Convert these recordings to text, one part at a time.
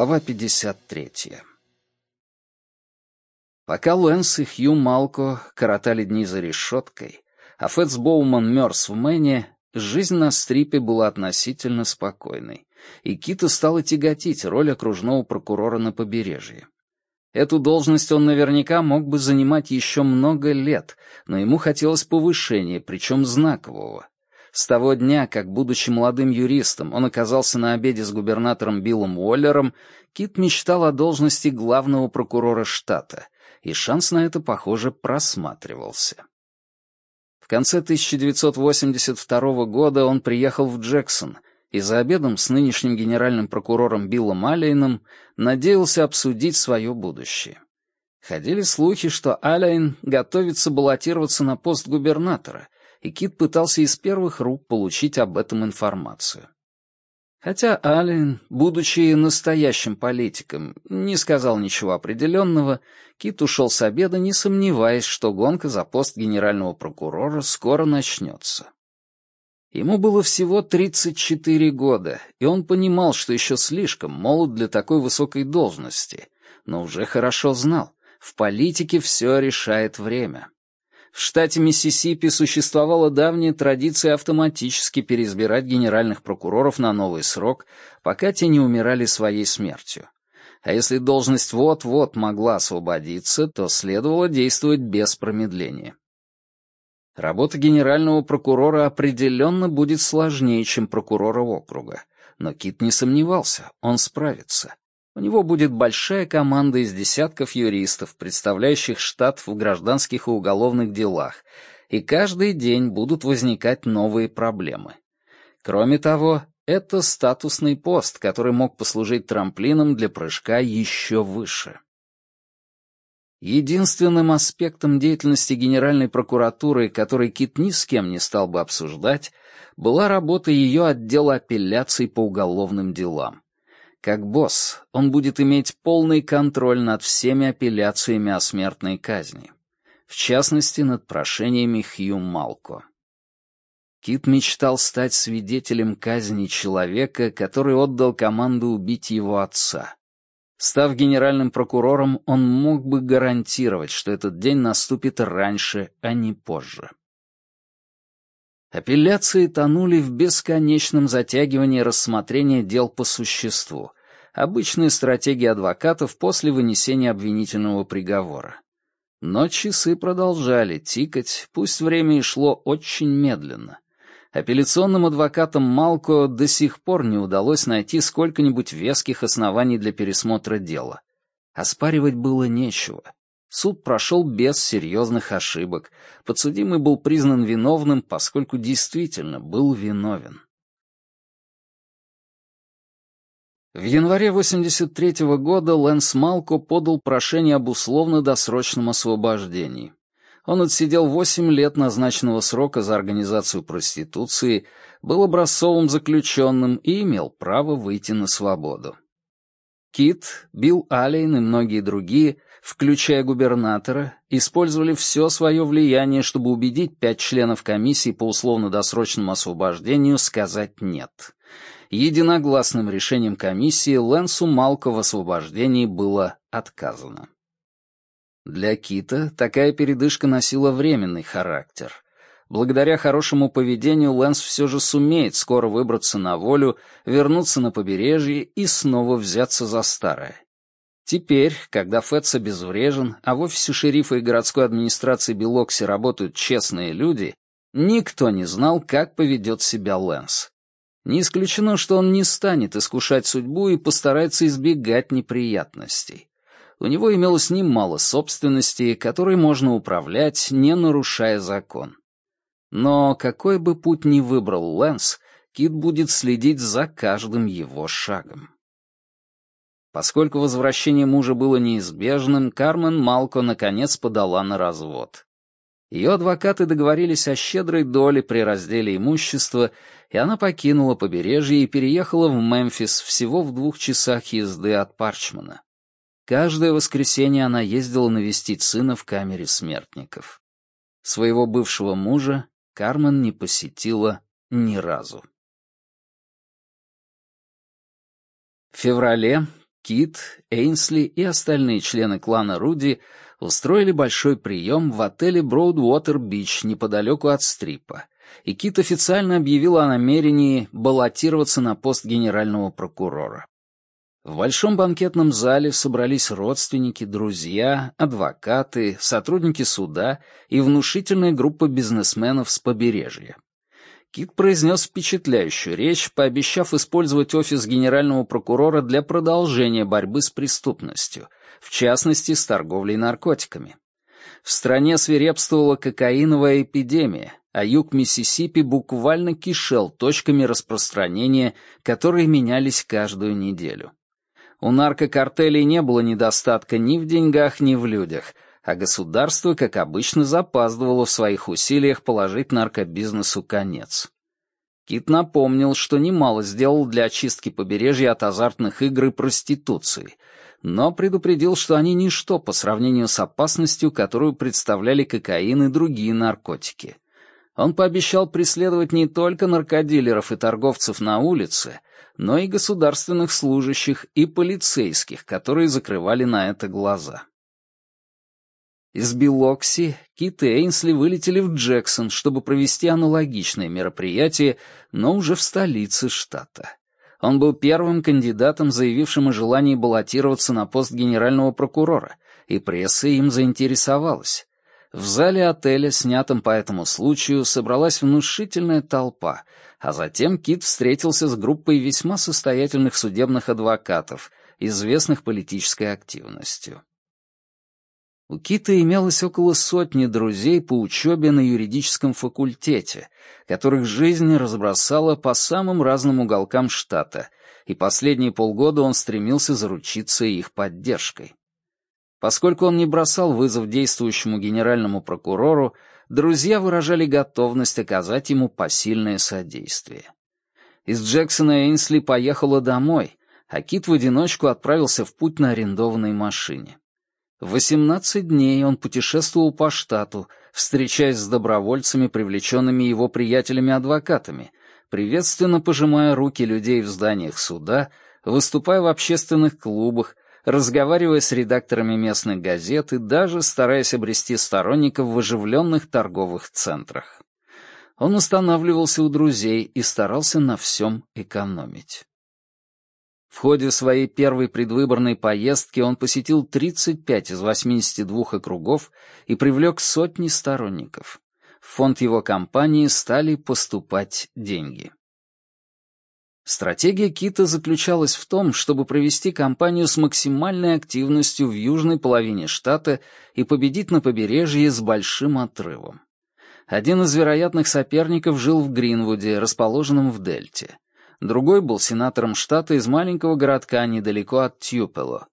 Глава 53. Пока Лэнс и Хью Малко коротали дни за решеткой, а Фэтс Боуман мерз в Мэне, жизнь на стрипе была относительно спокойной, и Кита стала тяготить роль окружного прокурора на побережье. Эту должность он наверняка мог бы занимать еще много лет, но ему хотелось повышения, причем знакового. С того дня, как, будучи молодым юристом, он оказался на обеде с губернатором Биллом Уоллером, Кит мечтал о должности главного прокурора штата, и шанс на это, похоже, просматривался. В конце 1982 года он приехал в Джексон и за обедом с нынешним генеральным прокурором Биллом Аллейном надеялся обсудить свое будущее. Ходили слухи, что Аллейн готовится баллотироваться на пост губернатора — и Кит пытался из первых рук получить об этом информацию. Хотя Аллен, будучи настоящим политиком, не сказал ничего определенного, Кит ушел с обеда, не сомневаясь, что гонка за пост генерального прокурора скоро начнется. Ему было всего 34 года, и он понимал, что еще слишком молод для такой высокой должности, но уже хорошо знал, в политике все решает время. В штате Миссисипи существовала давняя традиция автоматически переизбирать генеральных прокуроров на новый срок, пока те не умирали своей смертью. А если должность вот-вот могла освободиться, то следовало действовать без промедления. Работа генерального прокурора определенно будет сложнее, чем прокурора округа. Но Кит не сомневался, он справится. У него будет большая команда из десятков юристов, представляющих штат в гражданских и уголовных делах, и каждый день будут возникать новые проблемы. Кроме того, это статусный пост, который мог послужить трамплином для прыжка еще выше. Единственным аспектом деятельности Генеральной прокуратуры, который Кит ни с кем не стал бы обсуждать, была работа ее отдела апелляций по уголовным делам. Как босс, он будет иметь полный контроль над всеми апелляциями о смертной казни, в частности, над прошениями Хью Малко. Кит мечтал стать свидетелем казни человека, который отдал команду убить его отца. Став генеральным прокурором, он мог бы гарантировать, что этот день наступит раньше, а не позже. Апелляции тонули в бесконечном затягивании рассмотрения дел по существу, обычная стратегия адвокатов после вынесения обвинительного приговора. Но часы продолжали тикать, пусть время и шло очень медленно. Апелляционным адвокатам Малко до сих пор не удалось найти сколько-нибудь веских оснований для пересмотра дела. Оспаривать было нечего. Суд прошел без серьезных ошибок. Подсудимый был признан виновным, поскольку действительно был виновен. В январе 83 -го года Лэнс Малко подал прошение об условно-досрочном освобождении. Он отсидел 8 лет назначенного срока за организацию проституции, был образцовым заключенным и имел право выйти на свободу. Кит, Билл Аллен и многие другие, включая губернатора, использовали все свое влияние, чтобы убедить пять членов комиссии по условно-досрочному освобождению сказать «нет». Единогласным решением комиссии Лэнсу Малко в освобождении было отказано. Для Кита такая передышка носила временный характер — Благодаря хорошему поведению Лэнс все же сумеет скоро выбраться на волю, вернуться на побережье и снова взяться за старое. Теперь, когда Фетс обезврежен, а в офисе шерифа и городской администрации Белокси работают честные люди, никто не знал, как поведет себя Лэнс. Не исключено, что он не станет искушать судьбу и постарается избегать неприятностей. У него имелось немало собственности, которой можно управлять, не нарушая закон. Но какой бы путь ни выбрал Лэнс, Кит будет следить за каждым его шагом. Поскольку возвращение мужа было неизбежным, Кармен Малко наконец подала на развод. Ее адвокаты договорились о щедрой доле при разделе имущества, и она покинула побережье и переехала в Мемфис всего в двух часах езды от Парчмана. Каждое воскресенье она ездила навестить сына в камере смертников. Своего бывшего мужа Кармен не посетила ни разу. В феврале Кит, Эйнсли и остальные члены клана Руди устроили большой прием в отеле Броудвотер-Бич неподалеку от Стрипа, и Кит официально объявил о намерении баллотироваться на пост генерального прокурора. В большом банкетном зале собрались родственники, друзья, адвокаты, сотрудники суда и внушительная группа бизнесменов с побережья. Кит произнес впечатляющую речь, пообещав использовать офис генерального прокурора для продолжения борьбы с преступностью, в частности, с торговлей наркотиками. В стране свирепствовала кокаиновая эпидемия, а юг Миссисипи буквально кишел точками распространения, которые менялись каждую неделю. У наркокартелей не было недостатка ни в деньгах, ни в людях — а государство, как обычно, запаздывало в своих усилиях положить наркобизнесу конец. Кит напомнил, что немало сделал для очистки побережья от азартных игр и проституции, но предупредил, что они ничто по сравнению с опасностью, которую представляли кокаин и другие наркотики. Он пообещал преследовать не только наркодилеров и торговцев на улице, но и государственных служащих и полицейских, которые закрывали на это глаза. Из Билокси Кит и Эйнсли вылетели в Джексон, чтобы провести аналогичное мероприятие, но уже в столице штата. Он был первым кандидатом, заявившим о желании баллотироваться на пост генерального прокурора, и пресса им заинтересовалась. В зале отеля, снятом по этому случаю, собралась внушительная толпа, а затем Кит встретился с группой весьма состоятельных судебных адвокатов, известных политической активностью. У Кита имелось около сотни друзей по учебе на юридическом факультете, которых жизнь разбросала по самым разным уголкам штата, и последние полгода он стремился заручиться их поддержкой. Поскольку он не бросал вызов действующему генеральному прокурору, друзья выражали готовность оказать ему посильное содействие. Из Джексона Эйнсли поехала домой, а Кит в одиночку отправился в путь на арендованной машине. Восемнадцать дней он путешествовал по штату, встречаясь с добровольцами, привлеченными его приятелями-адвокатами, приветственно пожимая руки людей в зданиях суда, выступая в общественных клубах, разговаривая с редакторами местных газет и даже стараясь обрести сторонников в оживленных торговых центрах. Он останавливался у друзей и старался на всем экономить. Ходе своей первой предвыборной поездки он посетил 35 из 82 округов и привлек сотни сторонников. В фонд его кампании стали поступать деньги. Стратегия Кита заключалась в том, чтобы провести кампанию с максимальной активностью в южной половине штата и победить на побережье с большим отрывом. Один из вероятных соперников жил в Гринвуде, расположенном в Дельте другой был сенатором штата из маленького городка недалеко от Тьюпело.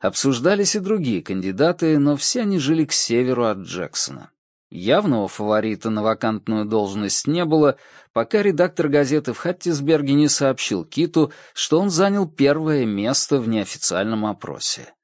Обсуждались и другие кандидаты, но все они жили к северу от Джексона. Явного фаворита на вакантную должность не было, пока редактор газеты в Хаттисберге не сообщил Киту, что он занял первое место в неофициальном опросе.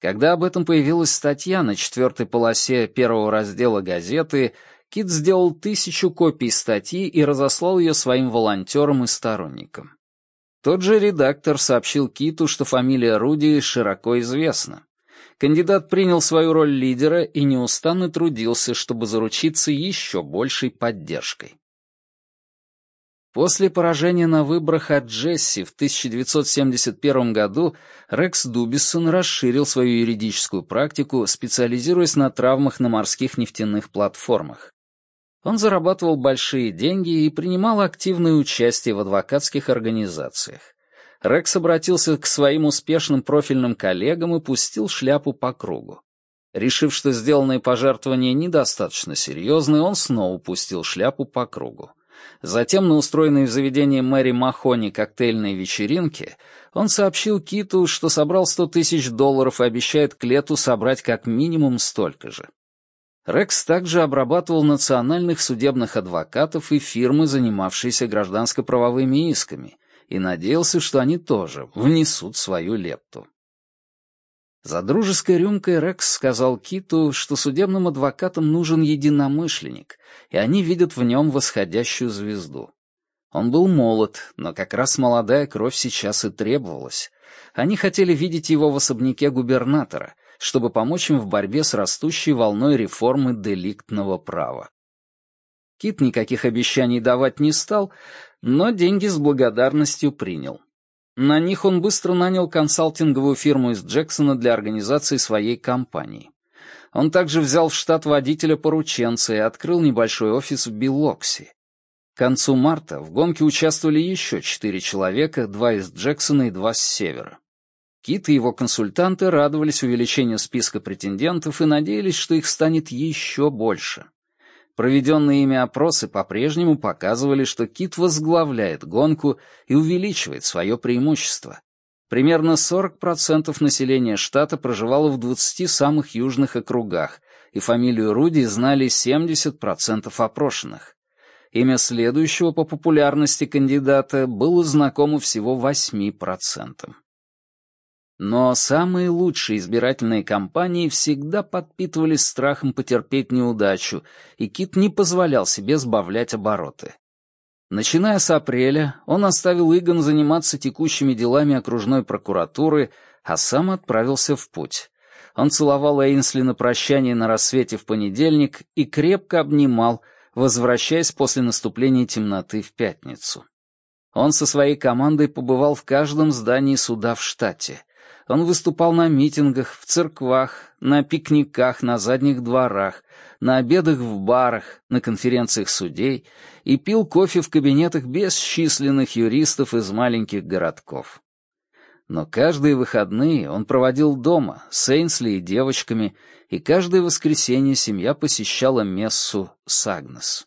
Когда об этом появилась статья на четвертой полосе первого раздела газеты, Кит сделал тысячу копий статьи и разослал ее своим волонтерам и сторонникам. Тот же редактор сообщил Киту, что фамилия Руди широко известна. Кандидат принял свою роль лидера и неустанно трудился, чтобы заручиться еще большей поддержкой. После поражения на выборах от Джесси в 1971 году Рекс Дубисон расширил свою юридическую практику, специализируясь на травмах на морских нефтяных платформах. Он зарабатывал большие деньги и принимал активное участие в адвокатских организациях. Рекс обратился к своим успешным профильным коллегам и пустил шляпу по кругу. Решив, что сделанные пожертвования недостаточно серьезны, он снова пустил шляпу по кругу. Затем на устроенной в заведении Мэри Махони коктейльной вечеринке он сообщил Киту, что собрал 100 тысяч долларов и обещает к лету собрать как минимум столько же. Рекс также обрабатывал национальных судебных адвокатов и фирмы, занимавшиеся гражданско-правовыми исками, и надеялся, что они тоже внесут свою лепту. За дружеской рюмкой Рекс сказал Киту, что судебным адвокатам нужен единомышленник, и они видят в нем восходящую звезду. Он был молод, но как раз молодая кровь сейчас и требовалась. Они хотели видеть его в особняке губернатора, чтобы помочь им в борьбе с растущей волной реформы деликтного права. Кит никаких обещаний давать не стал, но деньги с благодарностью принял. На них он быстро нанял консалтинговую фирму из Джексона для организации своей компании. Он также взял в штат водителя-порученца и открыл небольшой офис в Билокси. К концу марта в гонке участвовали еще четыре человека, два из Джексона и два с севера. Кит и его консультанты радовались увеличению списка претендентов и надеялись, что их станет еще больше. Проведенные ими опросы по-прежнему показывали, что Кит возглавляет гонку и увеличивает свое преимущество. Примерно 40% населения штата проживало в 20 самых южных округах, и фамилию Руди знали 70% опрошенных. Имя следующего по популярности кандидата было знакомо всего 8%. Но самые лучшие избирательные кампании всегда подпитывались страхом потерпеть неудачу, и Кит не позволял себе сбавлять обороты. Начиная с апреля, он оставил Игон заниматься текущими делами окружной прокуратуры, а сам отправился в путь. Он целовал Эйнсли на прощание на рассвете в понедельник и крепко обнимал, возвращаясь после наступления темноты в пятницу. Он со своей командой побывал в каждом здании суда в штате — он выступал на митингах, в церквах, на пикниках на задних дворах, на обедах в барах, на конференциях судей и пил кофе в кабинетах бесчисленных юристов из маленьких городков. Но каждые выходные он проводил дома с Эйнсли и девочками, и каждое воскресенье семья посещала мессу с Агнес.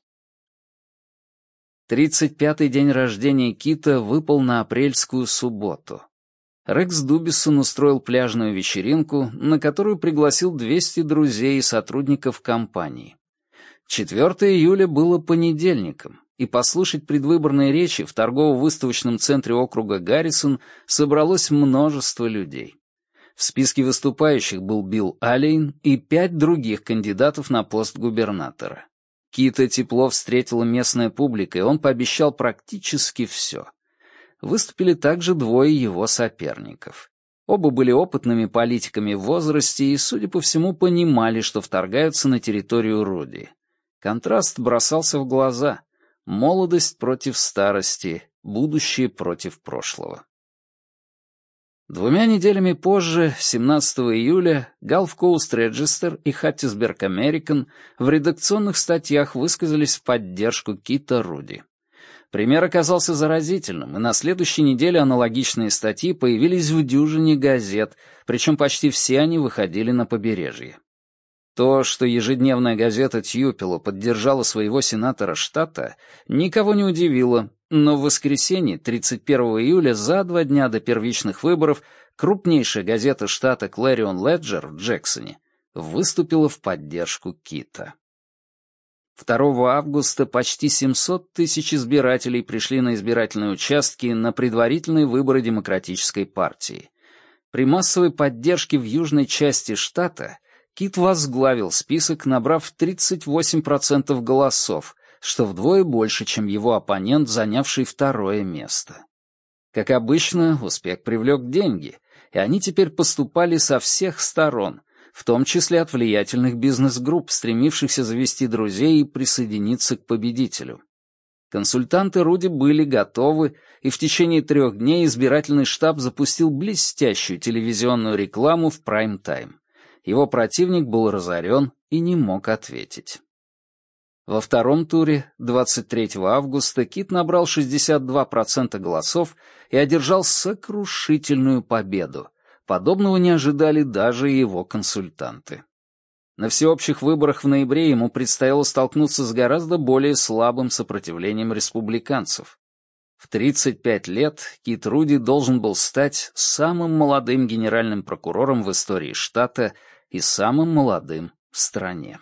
Тридцать пятый день рождения Кита выпал на апрельскую субботу. Рекс Дубисон устроил пляжную вечеринку, на которую пригласил 200 друзей и сотрудников компании. 4 июля было понедельником, и послушать предвыборные речи в торгово-выставочном центре округа Гаррисон собралось множество людей. В списке выступающих был Билл Аллейн и пять других кандидатов на пост губернатора. Кита тепло встретила местная публика, и он пообещал практически все выступили также двое его соперников. Оба были опытными политиками в возрасте и, судя по всему, понимали, что вторгаются на территорию Руди. Контраст бросался в глаза. Молодость против старости, будущее против прошлого. Двумя неделями позже, 17 июля, Gulf Coast Register и Hattiesburg American в редакционных статьях высказались в поддержку Кита Руди. Пример оказался заразительным, и на следующей неделе аналогичные статьи появились в дюжине газет, причем почти все они выходили на побережье. То, что ежедневная газета Тьюпело поддержала своего сенатора штата, никого не удивило, но в воскресенье, 31 июля, за два дня до первичных выборов, крупнейшая газета штата Клэрион Леджер в Джексоне выступила в поддержку Кита. 2 августа почти 700 тысяч избирателей пришли на избирательные участки на предварительные выборы Демократической партии. При массовой поддержке в южной части штата Кит возглавил список, набрав 38% голосов, что вдвое больше, чем его оппонент, занявший второе место. Как обычно, успех привлек деньги, и они теперь поступали со всех сторон, в том числе от влиятельных бизнес-групп, стремившихся завести друзей и присоединиться к победителю. Консультанты Руди были готовы, и в течение трех дней избирательный штаб запустил блестящую телевизионную рекламу в прайм-тайм. Его противник был разорен и не мог ответить. Во втором туре, 23 августа, Кит набрал 62% голосов и одержал сокрушительную победу, Подобного не ожидали даже его консультанты. На всеобщих выборах в ноябре ему предстояло столкнуться с гораздо более слабым сопротивлением республиканцев. В 35 лет Кит Руди должен был стать самым молодым генеральным прокурором в истории штата и самым молодым в стране.